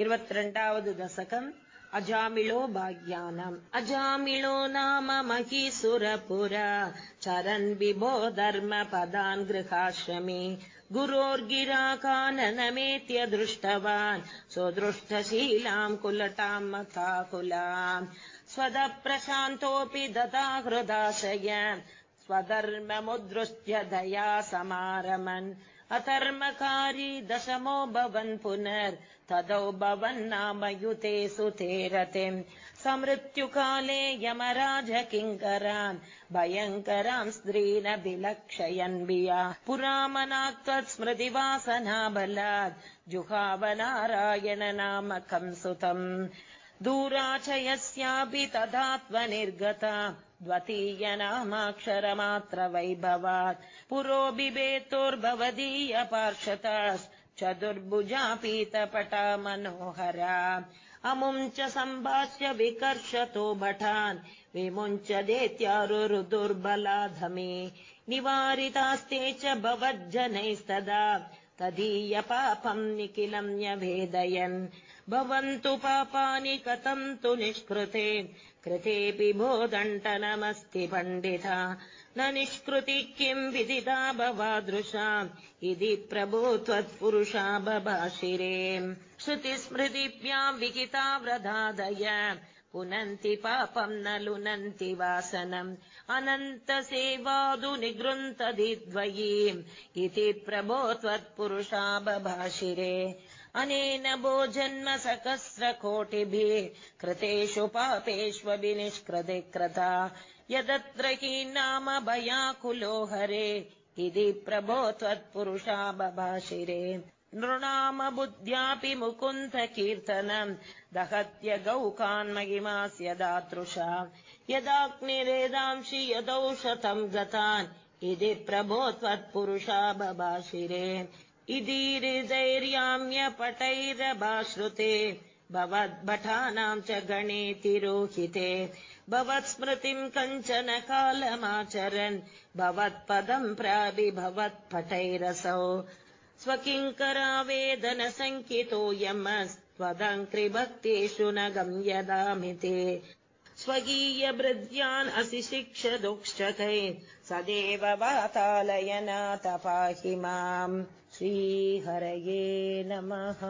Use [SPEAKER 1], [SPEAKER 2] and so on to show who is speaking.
[SPEAKER 1] इवत् दशकम् अजामिलो भाग्यानम् अजामिलो नाम महीसुरपुरा चरन् विभो धर्म पदान् गृहाश्रमे गुरोर्गिराकाननमेत्य दृष्टवान् सुदृष्टशीलाम् कुलटाम् मथाकुलाम् स्वदप्रशान्तोऽपि ददा स्वधर्ममुद्दृष्ट्य दया समारमन्। अधर्मकारी दशमो भवन् पुनर् तदौ भवन्नाम युते सुते रतिम्। समृत्युकाले यमराज किङ्करान् भयङ्कराम् स्त्रीनभिलक्षयन् विया पुरामनाक्त्वत् स्मृतिवासना बलात् जुहावनारायण नामकम् सुतम् दूराचयस्यापि तदात्मनिर्गता द्वितीय नामाक्षरमात्र वैभवात् पुरो बिभेतोर्भवदीय चतुर्भुजा पीतपटा मनोहरा अमुम् च सम्भाष्य विकर्षतो भटान्। विमुञ्च देत्यारुरुदुर्बलाधमे। निवारितास्ते च भवज्जनैस्तदा तदीय पापम् निखिलम् न्यवेदयन् भवन्तु पापानि कथम् तु निष्कृते। कृतेऽपि बोदण्टनमस्ति पण्डिता। न निष्कृति किम् विदिता भवादृशा इति प्रभो त्वत्पुरुषा बभाषिरे। श्रुतिस्मृतिभ्याम् विहिता व्रधादय पुनन्ति पापम् न लुनन्ति वासनम्। अनन्त सेवादु निगृन्तदिद्वयीम् इति प्रभो त्वत्पुरुषा बभाषिरे। अनेन भो जन्म सहस्रकोटिभिः कृतेषु पापेष्वभिनिष्कृति कृता यदत्र हि नाम भयाकुलो हरे इति प्रभो त्वत्पुरुषा बभाषिरे नृणाम बुद्ध्यापि मुकुन्द कीर्तनम् दहत्य गौकान्महिमास्य दातृषा यदाग्निरेदांसि यदौषतम् गतान् इति प्रभो त्वत्पुरुषा बभाषिरे इति हृदैर्याम्यपटैरभाश्रुते भवद्भटानाम् च गणे तिरोहिते भवत्स्मृतिम् कञ्चन कालमाचरन् भवत्पदम् प्रापि भवत्पटैरसौ स्वकिङ्करावेदन सङ्कितो यमस्त्वदङ्क्रिभक्तेषु न गम्यदामिते स्वकीय भृद्यान् असि शिक्ष दुक्षकै सदेव वातालयनाथ पाहि माम्। श्रीहरये नमः